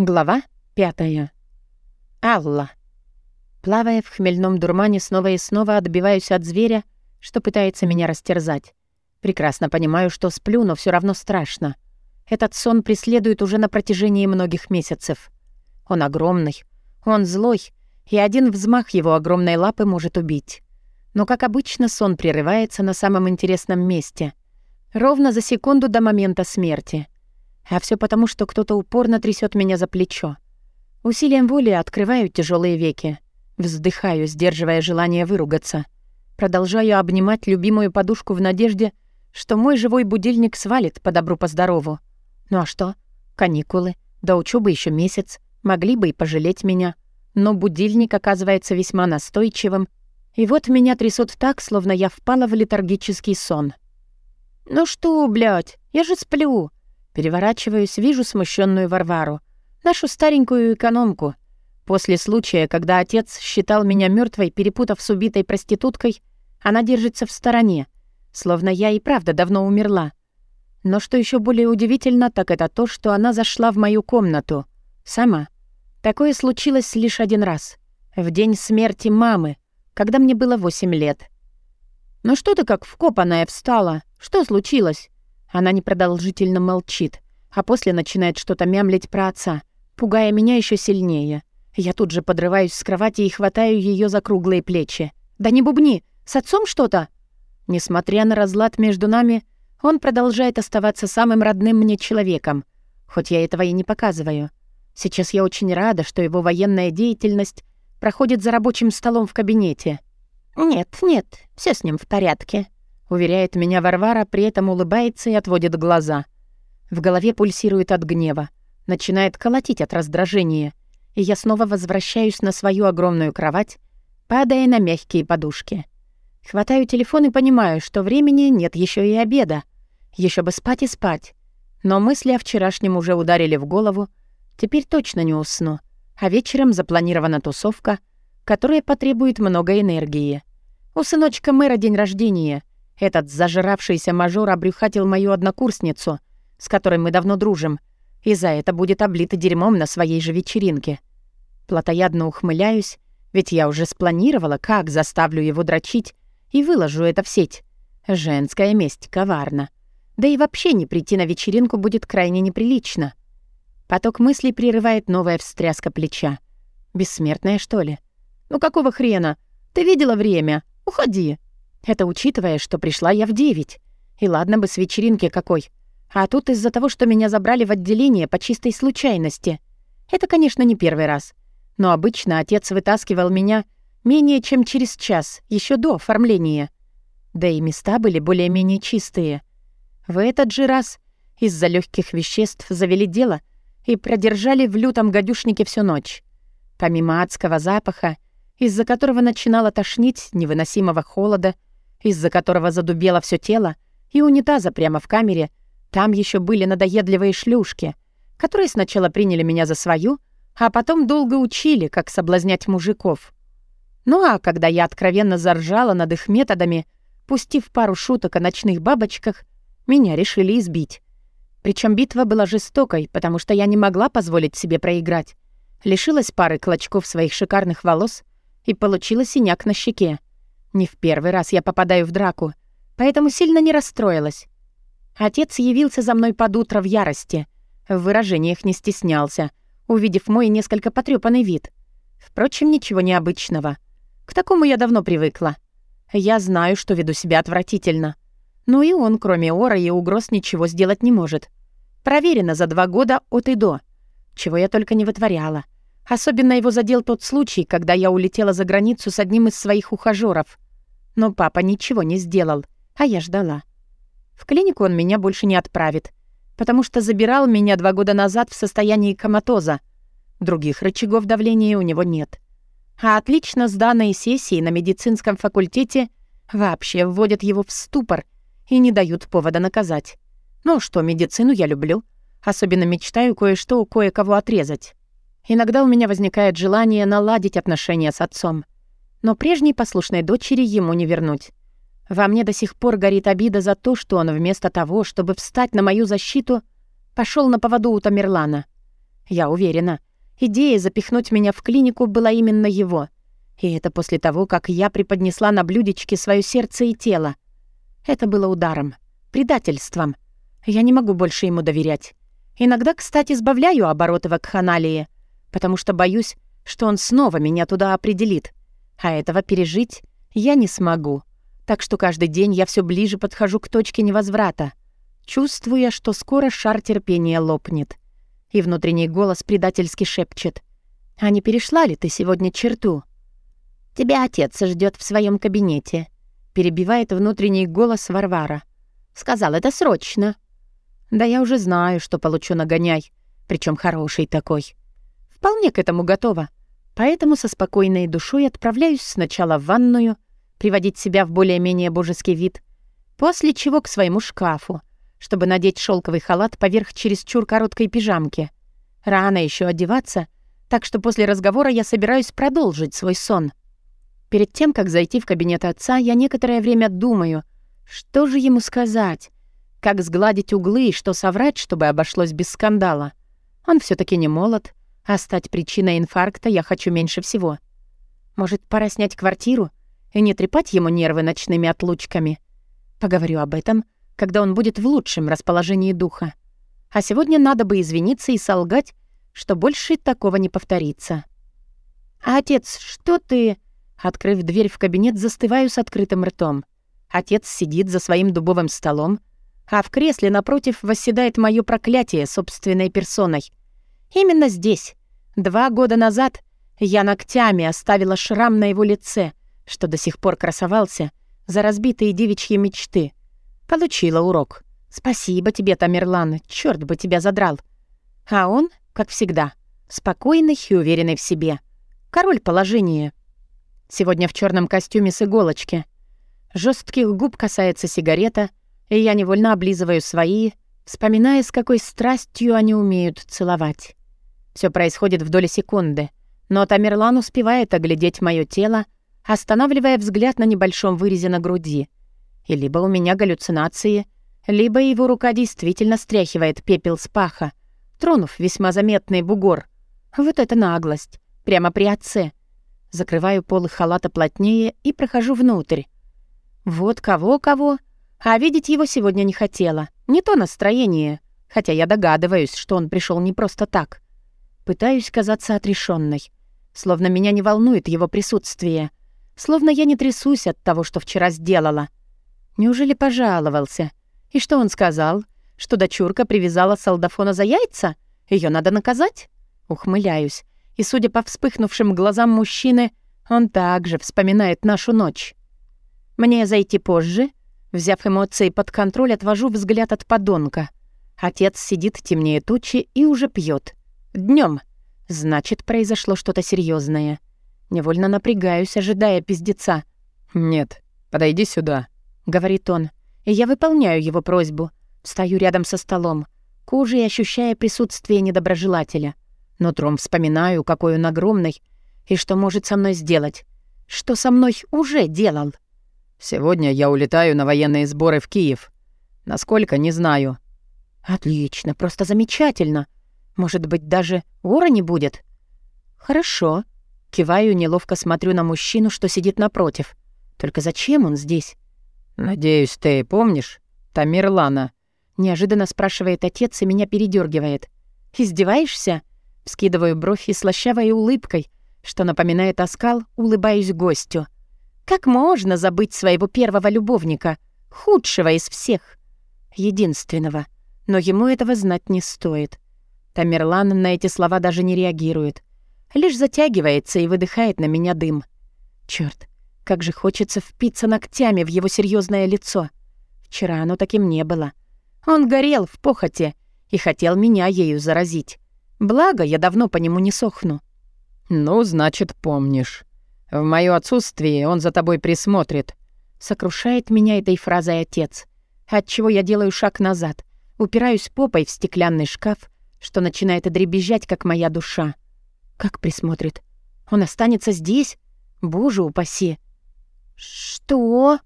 Глава пятая. Алла. Плавая в хмельном дурмане, снова и снова отбиваюсь от зверя, что пытается меня растерзать. Прекрасно понимаю, что сплю, но все равно страшно. Этот сон преследует уже на протяжении многих месяцев. Он огромный, он злой, и один взмах его огромной лапы может убить. Но, как обычно, сон прерывается на самом интересном месте. Ровно за секунду до момента смерти — а все потому, что кто-то упорно трясет меня за плечо. Усилием воли открываю тяжелые веки. Вздыхаю, сдерживая желание выругаться. Продолжаю обнимать любимую подушку в надежде, что мой живой будильник свалит по добру, по здорову. Ну а что? Каникулы. До учебы еще месяц. Могли бы и пожалеть меня. Но будильник оказывается весьма настойчивым. И вот меня трясут так, словно я впала в летаргический сон. «Ну что, блядь, я же сплю!» Переворачиваюсь, вижу смущенную Варвару, нашу старенькую экономку. После случая, когда отец считал меня мертвой, перепутав с убитой проституткой, она держится в стороне, словно я и правда давно умерла. Но что еще более удивительно, так это то, что она зашла в мою комнату. Сама. Такое случилось лишь один раз. В день смерти мамы, когда мне было восемь лет. «Ну что ты как вкопанная встала? Что случилось?» Она непродолжительно молчит, а после начинает что-то мямлить про отца, пугая меня еще сильнее. Я тут же подрываюсь с кровати и хватаю ее за круглые плечи. «Да не бубни! С отцом что-то?» Несмотря на разлад между нами, он продолжает оставаться самым родным мне человеком, хоть я этого и не показываю. Сейчас я очень рада, что его военная деятельность проходит за рабочим столом в кабинете. «Нет, нет, все с ним в порядке», Уверяет меня Варвара, при этом улыбается и отводит глаза. В голове пульсирует от гнева. Начинает колотить от раздражения. И я снова возвращаюсь на свою огромную кровать, падая на мягкие подушки. Хватаю телефон и понимаю, что времени нет еще и обеда. Еще бы спать и спать. Но мысли о вчерашнем уже ударили в голову. Теперь точно не усну. А вечером запланирована тусовка, которая потребует много энергии. У сыночка мэра день рождения. Этот зажиравшийся мажор обрюхатил мою однокурсницу, с которой мы давно дружим, и за это будет облита дерьмом на своей же вечеринке. Платоядно ухмыляюсь, ведь я уже спланировала, как заставлю его дрочить и выложу это в сеть. Женская месть коварна. Да и вообще не прийти на вечеринку будет крайне неприлично. Поток мыслей прерывает новая встряска плеча. Бессмертная, что ли? «Ну какого хрена? Ты видела время? Уходи!» Это учитывая, что пришла я в девять. И ладно бы с вечеринки какой. А тут из-за того, что меня забрали в отделение по чистой случайности. Это, конечно, не первый раз. Но обычно отец вытаскивал меня менее чем через час, еще до оформления. Да и места были более-менее чистые. В этот же раз из-за легких веществ завели дело и продержали в лютом гадюшнике всю ночь. Помимо адского запаха, из-за которого начинало тошнить невыносимого холода, из-за которого задубело все тело, и унитаза прямо в камере, там еще были надоедливые шлюшки, которые сначала приняли меня за свою, а потом долго учили, как соблазнять мужиков. Ну а когда я откровенно заржала над их методами, пустив пару шуток о ночных бабочках, меня решили избить. Причем битва была жестокой, потому что я не могла позволить себе проиграть. Лишилась пары клочков своих шикарных волос и получила синяк на щеке. Не в первый раз я попадаю в драку, поэтому сильно не расстроилась. Отец явился за мной под утро в ярости. В выражениях не стеснялся, увидев мой несколько потрёпанный вид. Впрочем, ничего необычного. К такому я давно привыкла. Я знаю, что веду себя отвратительно. Но и он, кроме ора и угроз, ничего сделать не может. Проверено за два года от и до. Чего я только не вытворяла. Особенно его задел тот случай, когда я улетела за границу с одним из своих ухажёров. Но папа ничего не сделал, а я ждала. В клинику он меня больше не отправит, потому что забирал меня два года назад в состоянии коматоза. Других рычагов давления у него нет. А отлично сданные сессии на медицинском факультете вообще вводят его в ступор и не дают повода наказать. Ну что, медицину я люблю. Особенно мечтаю кое-что у кое-кого отрезать. Иногда у меня возникает желание наладить отношения с отцом. Но прежней послушной дочери ему не вернуть. Во мне до сих пор горит обида за то, что он вместо того, чтобы встать на мою защиту, пошел на поводу у Тамерлана. Я уверена, идея запихнуть меня в клинику была именно его. И это после того, как я преподнесла на блюдечке свое сердце и тело. Это было ударом, предательством. Я не могу больше ему доверять. Иногда, кстати, избавляю обороты вакханалии, потому что боюсь, что он снова меня туда определит. А этого пережить я не смогу. Так что каждый день я все ближе подхожу к точке невозврата, чувствуя, что скоро шар терпения лопнет. И внутренний голос предательски шепчет. «А не перешла ли ты сегодня черту?» «Тебя отец ждет в своем кабинете», — перебивает внутренний голос Варвара. «Сказал, это срочно». «Да я уже знаю, что получу нагоняй, причем хороший такой. Вполне к этому готова. Поэтому со спокойной душой отправляюсь сначала в ванную, приводить себя в более-менее божеский вид, после чего к своему шкафу, чтобы надеть шелковый халат поверх чересчур короткой пижамки. Рано еще одеваться, так что после разговора я собираюсь продолжить свой сон. Перед тем, как зайти в кабинет отца, я некоторое время думаю, что же ему сказать, как сгладить углы и что соврать, чтобы обошлось без скандала. Он все таки не молод, а стать причиной инфаркта я хочу меньше всего. Может, пора снять квартиру и не трепать ему нервы ночными отлучками? Поговорю об этом — когда он будет в лучшем расположении духа. А сегодня надо бы извиниться и солгать, что больше такого не повторится. «А отец, что ты...» Открыв дверь в кабинет, застываю с открытым ртом. Отец сидит за своим дубовым столом, а в кресле напротив восседает мое проклятие собственной персоной. Именно здесь, два года назад, я ногтями оставила шрам на его лице, что до сих пор красовался за разбитые девичьи мечты. Получила урок. Спасибо тебе, Тамерлан, черт бы тебя задрал. А он, как всегда, спокойный и уверенный в себе. Король положения. Сегодня в черном костюме с иголочки. Жестких губ касается сигарета, и я невольно облизываю свои, вспоминая, с какой страстью они умеют целовать. Все происходит в доли секунды, но Тамерлан успевает оглядеть мое тело, останавливая взгляд на небольшом вырезе на груди — и либо у меня галлюцинации, либо его рука действительно стряхивает пепел с паха, тронув весьма заметный бугор. Вот это наглость. Прямо при отце. Закрываю полы халата плотнее и прохожу внутрь. Вот кого-кого, а видеть его сегодня не хотела. Не то настроение, хотя я догадываюсь, что он пришел не просто так. Пытаюсь казаться отрешенной, словно меня не волнует его присутствие, словно я не трясусь от того, что вчера сделала — Неужели пожаловался? И что он сказал? Что дочурка привязала солдафона за яйца? Ее надо наказать? Ухмыляюсь. И, судя по вспыхнувшим глазам мужчины, он также вспоминает нашу ночь. Мне зайти позже? Взяв эмоции под контроль, отвожу взгляд от подонка. Отец сидит темнее тучи и уже пьет. Днем. Значит, произошло что-то серьезное. Невольно напрягаюсь, ожидая пиздеца. «Нет, подойди сюда», говорит он, и я выполняю его просьбу. Стою рядом со столом, кожей ощущая присутствие недоброжелателя. Нутром вспоминаю, какой он огромный, и что может со мной сделать. Что со мной уже делал. «Сегодня я улетаю на военные сборы в Киев. Насколько, не знаю». «Отлично, просто замечательно. Может быть, даже ора не будет?» «Хорошо». Киваю, неловко смотрю на мужчину, что сидит напротив. «Только зачем он здесь?» «Надеюсь, ты помнишь Тамерлана?» Неожиданно спрашивает отец и меня передергивает. «Издеваешься?» Скидываю бровь и слащавой улыбкой, что напоминает оскал, улыбаюсь гостю. «Как можно забыть своего первого любовника, худшего из всех?» Единственного. Но ему этого знать не стоит. Тамерлан на эти слова даже не реагирует. Лишь затягивается и выдыхает на меня дым. Чёрт, как же хочется впиться ногтями в его серьезное лицо. Вчера оно таким не было. Он горел в похоти и хотел меня ею заразить. Благо, я давно по нему не сохну. «Ну, значит, помнишь. В моё отсутствие он за тобой присмотрит», — сокрушает меня этой фразой отец, отчего я делаю шаг назад, упираюсь попой в стеклянный шкаф, что начинает дребезжать, как моя душа. Как присмотрит? Он останется здесь? Боже упаси! «Что?»